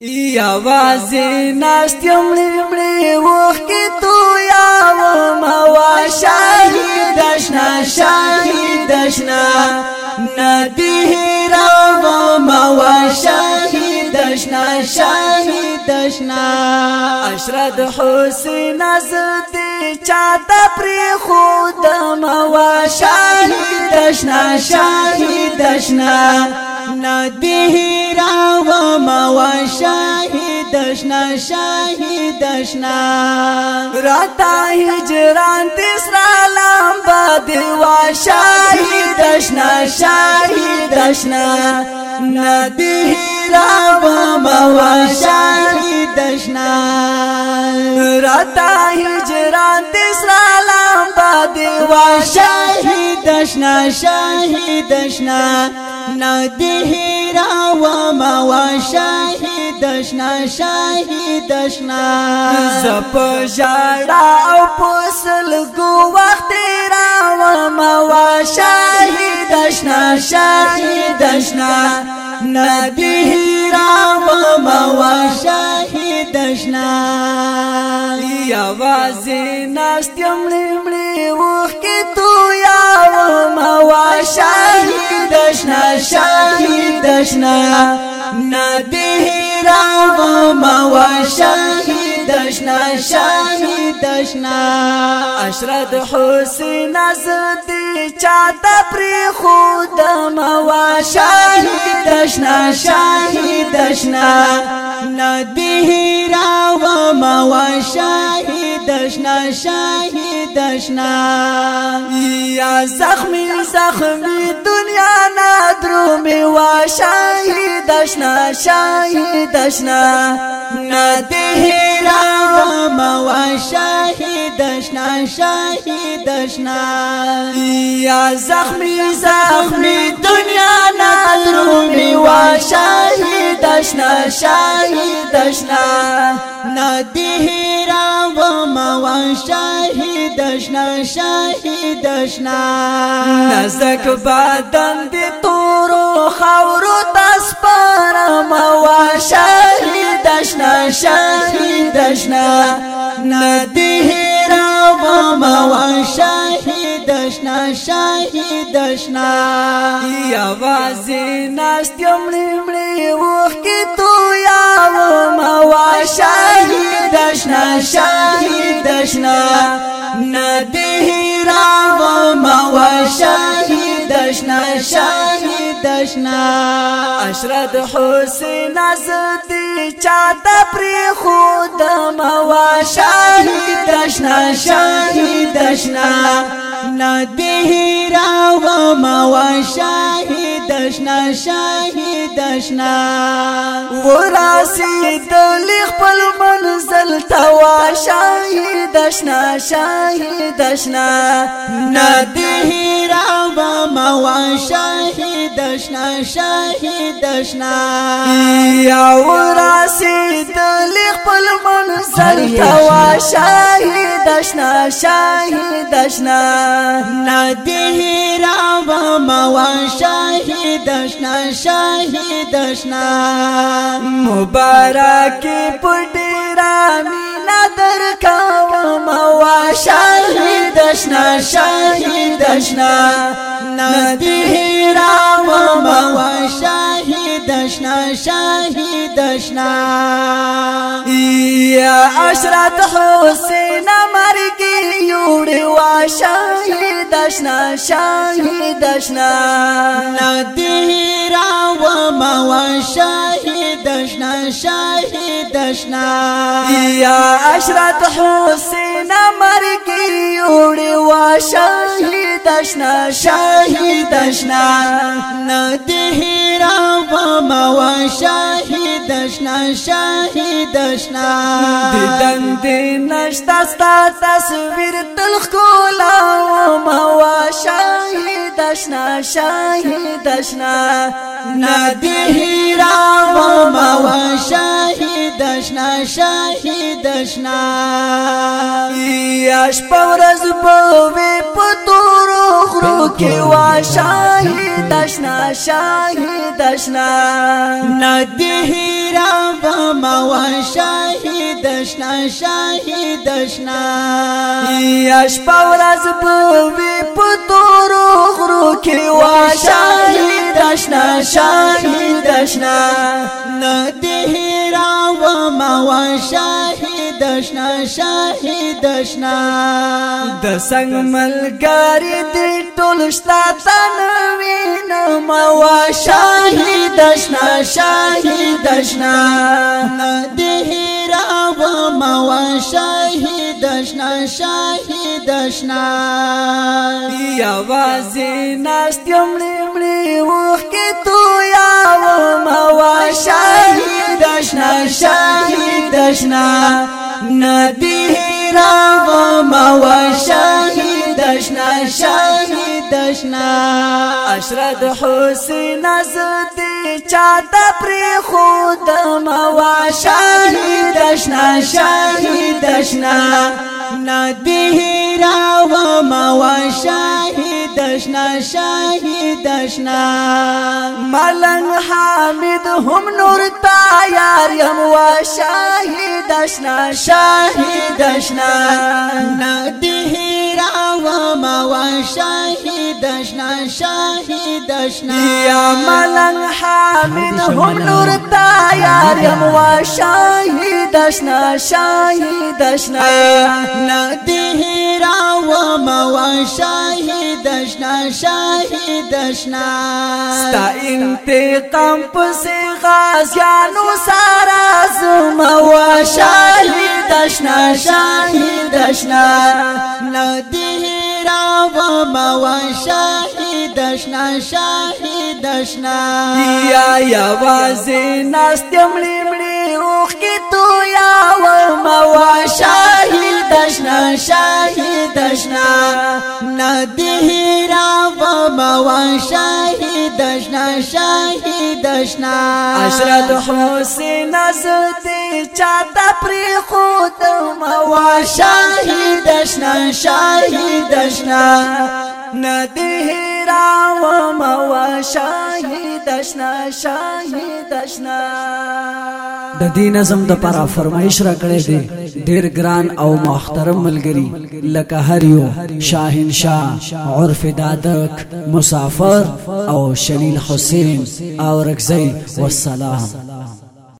یا وازی ناشتیم لیملی وخی تو یا و موا شاهدشنا شاهدشنا ندی را و موا شاهدشنا شاهدشنا اشرد حسین از زدی چاہتا پری خود موا شاهدشنا شاهدشنا ندی را و موا شاهدشنا شاهدشنا راتا هجران تسرا لامبا دیوا شاهدشنا شاهدشنا ندی را و موا شاهدشنا راتا هجران تسرا لامبا دیوا شاهدشنا شاهدشنا ندی را و موا شاهدشنا شاهدشنا زپ جړا او پسل گو وخت را و موا شاهدشنا شاهدشنا ندی را و موا شاهدشنا یا وازی ناشتیم لیملی وخ کی تو یا و موا شاهدشنا شاهدشنا ندی را و موا شاهدشنا شاهدشنا اشرد حسین زدی چاہتا پری خود موا شاهدشنا شاهدشنا ندی را و موا شاهدشنا شاهدشنا یا زخمی زخمی دنیا ندرو می و شاهدشنا شاهدشنا ندی را و موا شاهدشنا شاهدشنا یا زخمی زخمی دنیا ندرو می و شاهدشنا شاهدشنا ندی را و موا شاهدشنا شاهدشنا نزک بدن دی موا شاهدشنا شاهدشنا ندی را و موا شاهدشنا شاهدشنا یا وازی ناشتیم لیملی وخ کی تو یا و موا شاهدشنا شاهدشنا ندی را و موا شاهدشنا شاهدشنا اشرد حسین زدی چاہتا پری خود موا. شاهدشنا شاهدشنا ندی راو را و موا. شاهدشنا شاهدشنا وراسی دلی خپل منزل توا. شاهدشنا شاهدشنا ندی راو را و موا شاهدشنا شاهدشنا یا وراسی دلی خپل منزل توا شاهدشنا شاهدشنا ندی را و موا شاهدشنا شاهدشنا مبارک پټی را مینا در کاو موا شاهدشنا شاهدشنا ندی را و موا شاهدشنا شاهدشنا یا اشرت حسین مرگی یوڑی و شاهدشنا شاهدشنا ندی را و موا شاهدشنا شاهدشنا یا اشرت حسین مرگی یوڑی دشنا شاهدشنا دشنا ندی را و دشنا شاهدشنا دشنا۔ دیدن دی نشتا ستا، تصویر تلخ کو شاهدشنا شاهدشنا ندی را و موا شاهدشنا شاهدشنا یاش پورز بوی پتورو خرو کی وا شاهدشنا شاهدشنا ندی را و ما شاهد شنا شاهد شنا یاش پاورز بوی پتور غرو کی وا شاهد شنا شاهد شنا ندی را ما شاهد شنا شاهد شنا د سنگ ملګری دی ټول شتا تنوین ما شاهد شنا شاهد شنا ندی را و ما شاهد شنا شاهد شنا یا وازی ناست یمړي مړي وخ کې تو یا و ما شاهد شنا شاهد شنا نبی را و ما شاهد شنا شاهد شنا اشرد حسین زد چاته پر خود ما شاهد شنا شاهد شنا نبی را و ما شاهد شنا شاهد شنا ملنگ حامد هم نور تیار یم و شاهد شنا شاهد شنا ندی و ما شاهد شنا شاهد شنا. یا ملنگ حامد هم نور تیار یم و شاهد شنا شاهد شنا. ندی را و ما شاهد شنا شاهد شنا. ستا انتقام پس غازیانو سارا زما و شاهد شنا شاهد شنا. ندی را و ما شاهد شنا یا یا وازی ناستی ملی ملی اوخ کی تو یا، و ما شاهد شنا شاهد شنا ندی را و موا شاهد شنا شاهد شنا اشرد حسین زدی چاہتا پری خود موا شاهد شنا شاهد شنا ندی را و موا شاهد اشنا شاهد اشنا د دې نظم د پرا فرمایش را کړی دی. ډیر ګران او محترم ملګری، لکه هر یو، شاهین شاه، عرف دادک، مسافر او شلیل حسین او رکزی والسلام.